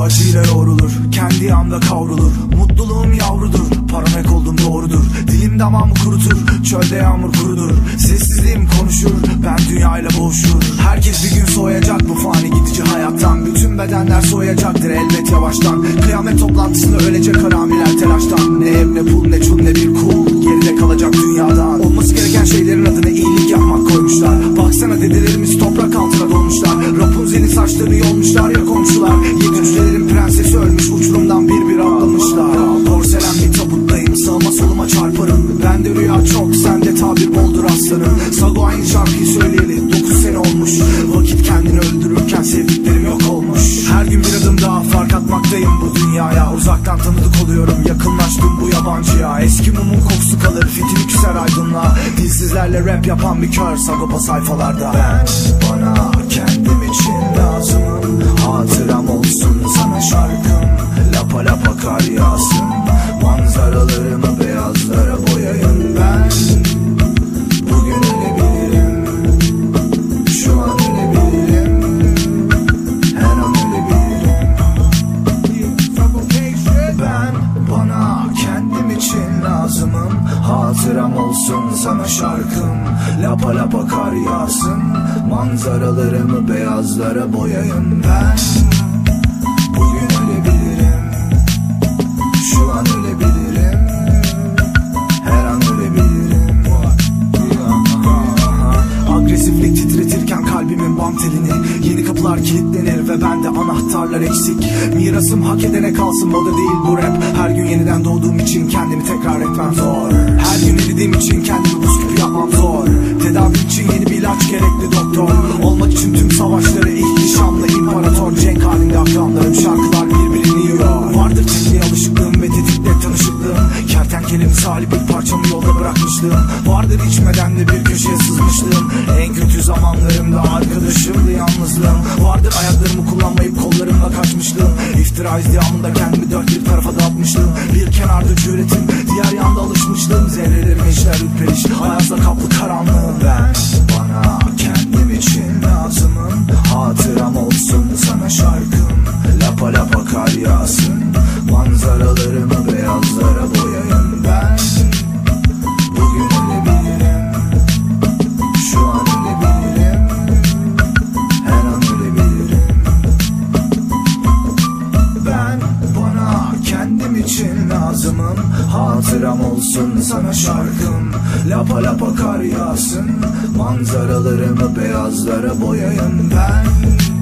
acıyla yoğrulur. Kendi anda kavrulur. Mutluluğum yavrudur. Paranoyak oldum doğrudur. Dilim damağımı kurutur. Çölde yağmur kurudur. Sessizliğim konuşur. Ben dünyayla boğuşur. Herkes bir gün soğuyacak. Bu fani gidici hayattan. Bütün bedenler soğuyacaktır elbet yavaştan. Kıyamet toplantısında ölecek haramiler telaştan. Ne ev ne pul ne çul ne bir kul yakınlaştım bu yabancıya. Eski mumun kokusu kalır fitili küser aydınlığa. Dilsizlerle rap yapan bir kör Sagopa sayfalarda. Ben Hatıram olsun sana şarkım. Lapa lapa kar yağsın. Manzaralarımı beyazlara boyayın ben? Bugün ölebilirim. Şu an ölebilirim. Her an ölebilirim. Agresiflik titretirken kalbimin bam telini. Yeni kapılar kilitlenir ve bende anahtarlar eksik. Mirasım hak edene kalsın moda değil bu rap. Her gün yeniden doğduğum için kendimi tekrar etmem. zor doktor Olmak için tüm savaşları ihtişamlı imparator Cenk halinde akranlarım şarkılar birbirini yiyor Vardır çekmeye alışıklığım ve tetikle tanışıklığım. Kertenkele misali bir parçamı yolda bırakmışlığım. Vardır içmeden de bir köşeye sızmışlığım. En kötü zamanlarımda arkadaşımdı yalnızlığım. Vardır ayaklarımı kullanmayıp kollarımla kaçmışlığım. İftira izdihamında kendimi dört bir tarafa dağıtmışlığım. Bir kenarda cüretim diğer yanda alışmışlığım. Zerrelerim işler ürperiş ayazla kaplı karanlığım. Ben bana kendim için lazımım. Hatıram olsun sana şarkım. Lapa lapa kar yağsın. Manzaralarımı beyazlara boyayın ben